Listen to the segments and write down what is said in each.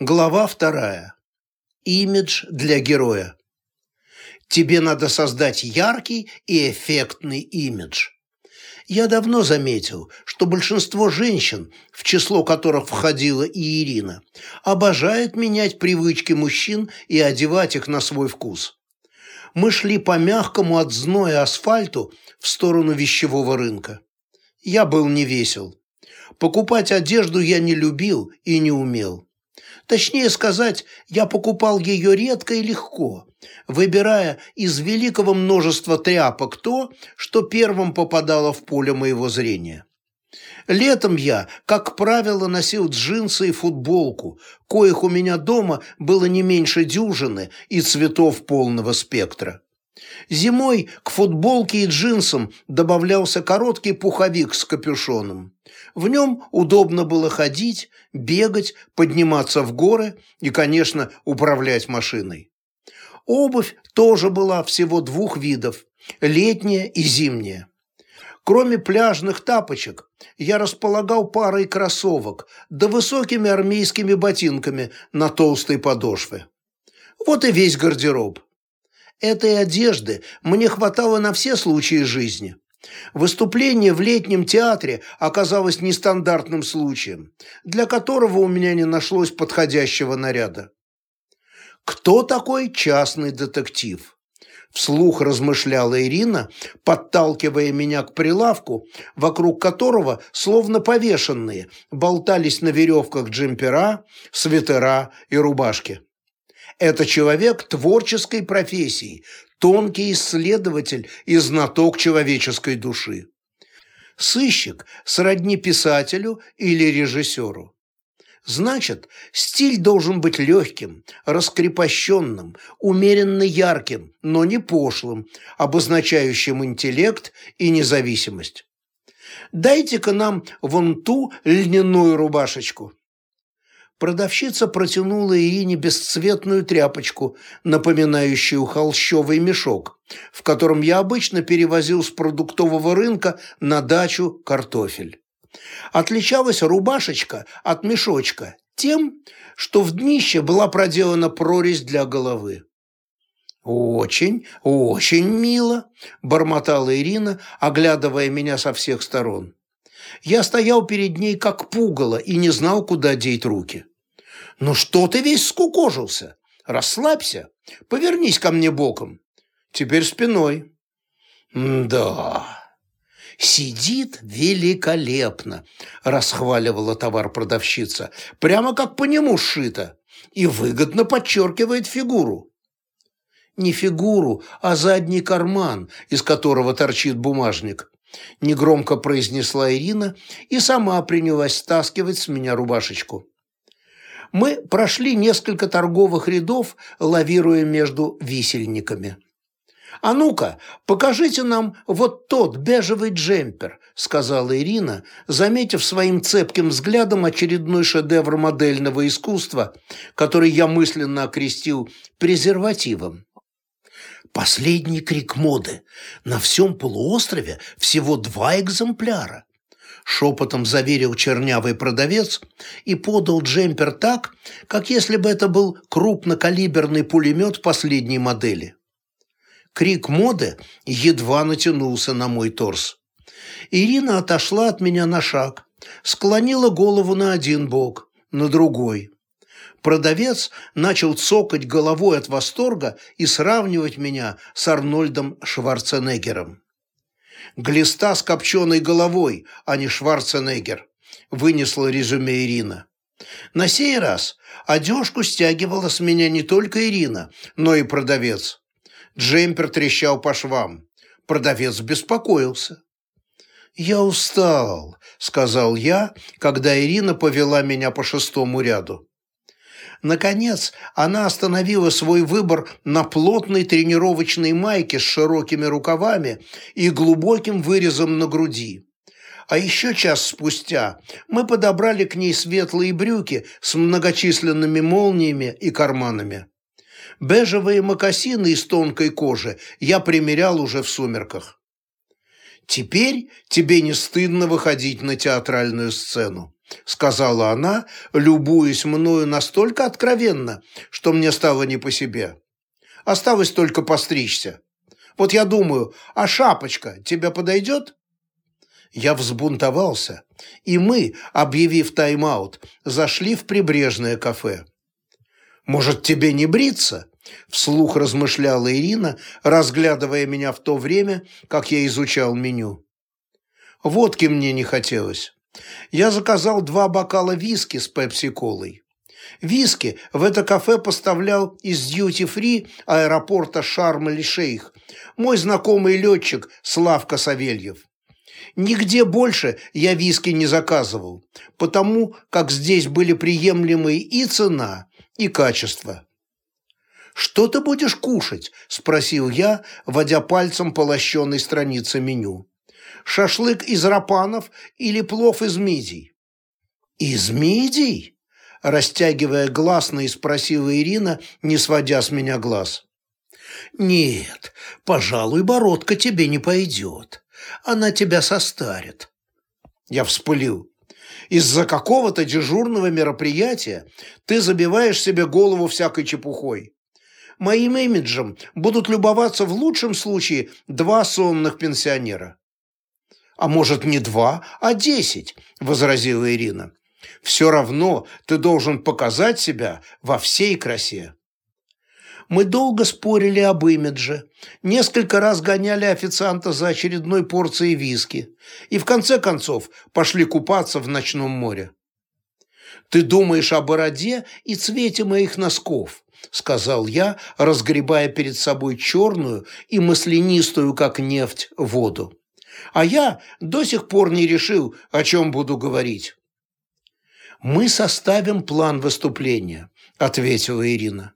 Глава вторая. Имидж для героя. Тебе надо создать яркий и эффектный имидж. Я давно заметил, что большинство женщин, в число которых входила и Ирина, обожает менять привычки мужчин и одевать их на свой вкус. Мы шли по мягкому от зноя асфальту в сторону вещевого рынка. Я был невесел. Покупать одежду я не любил и не умел. Точнее сказать, я покупал ее редко и легко, выбирая из великого множества тряпок то, что первым попадало в поле моего зрения. Летом я, как правило, носил джинсы и футболку, коих у меня дома было не меньше дюжины и цветов полного спектра. Зимой к футболке и джинсам добавлялся короткий пуховик с капюшоном. В нем удобно было ходить, бегать, подниматься в горы и, конечно, управлять машиной. Обувь тоже была всего двух видов – летняя и зимняя. Кроме пляжных тапочек, я располагал парой кроссовок да высокими армейскими ботинками на толстой подошве. Вот и весь гардероб. Этой одежды мне хватало на все случаи жизни. Выступление в летнем театре оказалось нестандартным случаем, для которого у меня не нашлось подходящего наряда. Кто такой частный детектив? Вслух размышляла Ирина, подталкивая меня к прилавку, вокруг которого, словно повешенные, болтались на веревках джемпера, свитера и рубашки. Это человек творческой профессии, тонкий исследователь и знаток человеческой души. Сыщик сродни писателю или режиссеру. Значит, стиль должен быть легким, раскрепощенным, умеренно ярким, но не пошлым, обозначающим интеллект и независимость. Дайте-ка нам вон ту льняную рубашечку. Продавщица протянула Ирине бесцветную тряпочку, напоминающую холщовый мешок, в котором я обычно перевозил с продуктового рынка на дачу картофель. Отличалась рубашечка от мешочка тем, что в днище была проделана прорезь для головы. «Очень, очень мило», – бормотала Ирина, оглядывая меня со всех сторон. Я стоял перед ней как пугало и не знал, куда деть руки. «Ну что ты весь скукожился? Расслабься, повернись ко мне боком. Теперь спиной». «Да...» «Сидит великолепно», – расхваливала товар-продавщица, «прямо как по нему сшито, и выгодно подчеркивает фигуру». Не фигуру, а задний карман, из которого торчит бумажник негромко произнесла Ирина и сама принялась стаскивать с меня рубашечку. Мы прошли несколько торговых рядов, лавируя между висельниками. «А ну-ка, покажите нам вот тот бежевый джемпер», сказала Ирина, заметив своим цепким взглядом очередной шедевр модельного искусства, который я мысленно окрестил презервативом. Последний крик моды. На всем полуострове всего два экземпляра. Шепотом заверил чернявый продавец и подал джемпер так, как если бы это был крупнокалиберный пулемет последней модели. Крик моды едва натянулся на мой торс. Ирина отошла от меня на шаг, склонила голову на один бок, на другой. Продавец начал цокать головой от восторга и сравнивать меня с Арнольдом Шварценеггером. «Глиста с копченой головой, а не Шварценеггер», – вынесла резюме Ирина. На сей раз одежку стягивала с меня не только Ирина, но и продавец. Джемпер трещал по швам. Продавец беспокоился. «Я устал», – сказал я, когда Ирина повела меня по шестому ряду. Наконец, она остановила свой выбор на плотной тренировочной майке с широкими рукавами и глубоким вырезом на груди. А еще час спустя мы подобрали к ней светлые брюки с многочисленными молниями и карманами. Бежевые мокасины из тонкой кожи я примерял уже в сумерках. Теперь тебе не стыдно выходить на театральную сцену. – сказала она, любуясь мною настолько откровенно, что мне стало не по себе. «Осталось только постричься. Вот я думаю, а шапочка тебе подойдет?» Я взбунтовался, и мы, объявив тайм-аут, зашли в прибрежное кафе. «Может, тебе не бриться?» – вслух размышляла Ирина, разглядывая меня в то время, как я изучал меню. Водки мне не хотелось. Я заказал два бокала виски с пепси-колой. Виски в это кафе поставлял из дьюти-фри аэропорта Шарм-эль-Шейх мой знакомый летчик Славка Савельев. Нигде больше я виски не заказывал, потому как здесь были приемлемые и цена, и качество. «Что ты будешь кушать?» – спросил я, водя пальцем по лощеной странице меню. «Шашлык из рапанов или плов из мидий?» «Из мидий?» – растягивая гласно и спросила Ирина, не сводя с меня глаз. «Нет, пожалуй, бородка тебе не пойдет. Она тебя состарит». Я вспылил. «Из-за какого-то дежурного мероприятия ты забиваешь себе голову всякой чепухой. Моим имиджем будут любоваться в лучшем случае два сонных пенсионера». «А может, не два, а десять», – возразила Ирина. «Все равно ты должен показать себя во всей красе». Мы долго спорили об имидже, несколько раз гоняли официанта за очередной порцией виски и в конце концов пошли купаться в ночном море. «Ты думаешь о бороде и цвете моих носков», – сказал я, разгребая перед собой черную и маслянистую, как нефть, воду. «А я до сих пор не решил, о чем буду говорить». «Мы составим план выступления», – ответила Ирина.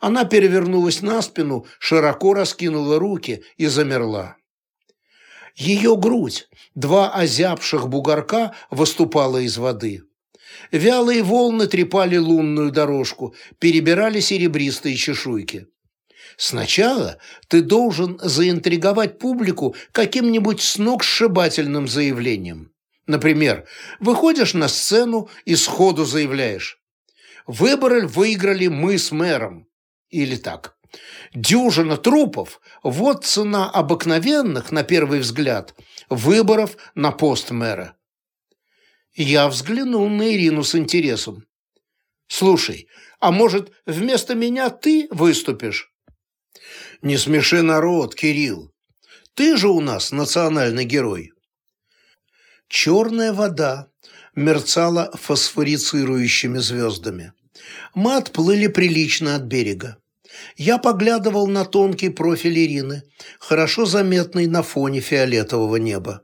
Она перевернулась на спину, широко раскинула руки и замерла. Ее грудь, два озябших бугорка, выступала из воды. Вялые волны трепали лунную дорожку, перебирали серебристые чешуйки. Сначала ты должен заинтриговать публику каким-нибудь сногсшибательным заявлением. Например, выходишь на сцену и сходу заявляешь Выборы выиграли мы с мэром. Или так. Дюжина трупов – вот цена обыкновенных, на первый взгляд, выборов на пост мэра. Я взглянул на Ирину с интересом. «Слушай, а может, вместо меня ты выступишь?» «Не смеши народ, Кирилл. Ты же у нас национальный герой». Черная вода мерцала фосфорицирующими звездами. Мы отплыли прилично от берега. Я поглядывал на тонкий профиль Ирины, хорошо заметный на фоне фиолетового неба.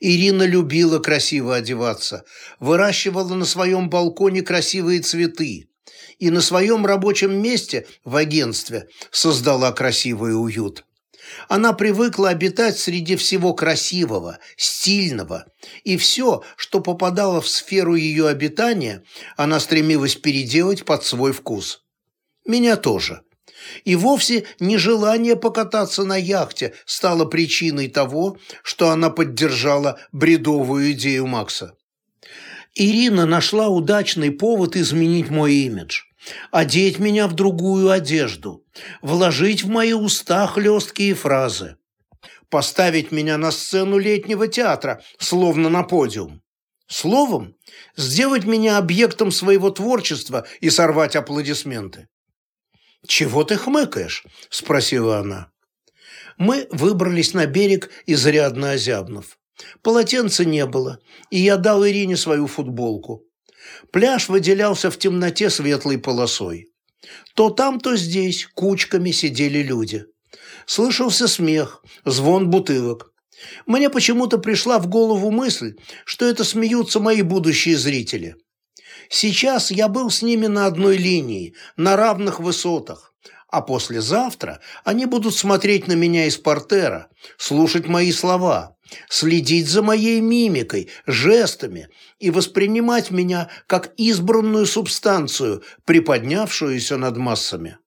Ирина любила красиво одеваться, выращивала на своем балконе красивые цветы и на своем рабочем месте в агентстве создала красивый уют. Она привыкла обитать среди всего красивого, стильного, и все, что попадало в сферу ее обитания, она стремилась переделать под свой вкус. Меня тоже. И вовсе нежелание покататься на яхте стало причиной того, что она поддержала бредовую идею Макса. Ирина нашла удачный повод изменить мой имидж одеть меня в другую одежду, вложить в мои уста хлесткие фразы, поставить меня на сцену летнего театра, словно на подиум. Словом, сделать меня объектом своего творчества и сорвать аплодисменты. «Чего ты хмыкаешь?» – спросила она. Мы выбрались на берег, изрядно озябнув. Полотенца не было, и я дал Ирине свою футболку. Пляж выделялся в темноте светлой полосой. То там, то здесь кучками сидели люди. Слышался смех, звон бутылок. Мне почему-то пришла в голову мысль, что это смеются мои будущие зрители. Сейчас я был с ними на одной линии, на равных высотах, а послезавтра они будут смотреть на меня из портера, слушать мои слова, следить за моей мимикой, жестами и воспринимать меня как избранную субстанцию, приподнявшуюся над массами.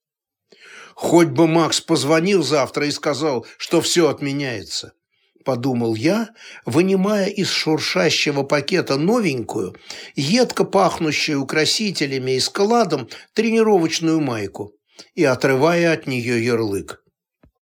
Хоть бы Макс позвонил завтра и сказал, что все отменяется. – подумал я, вынимая из шуршащего пакета новенькую, едко пахнущую красителями и складом тренировочную майку и отрывая от нее ярлык.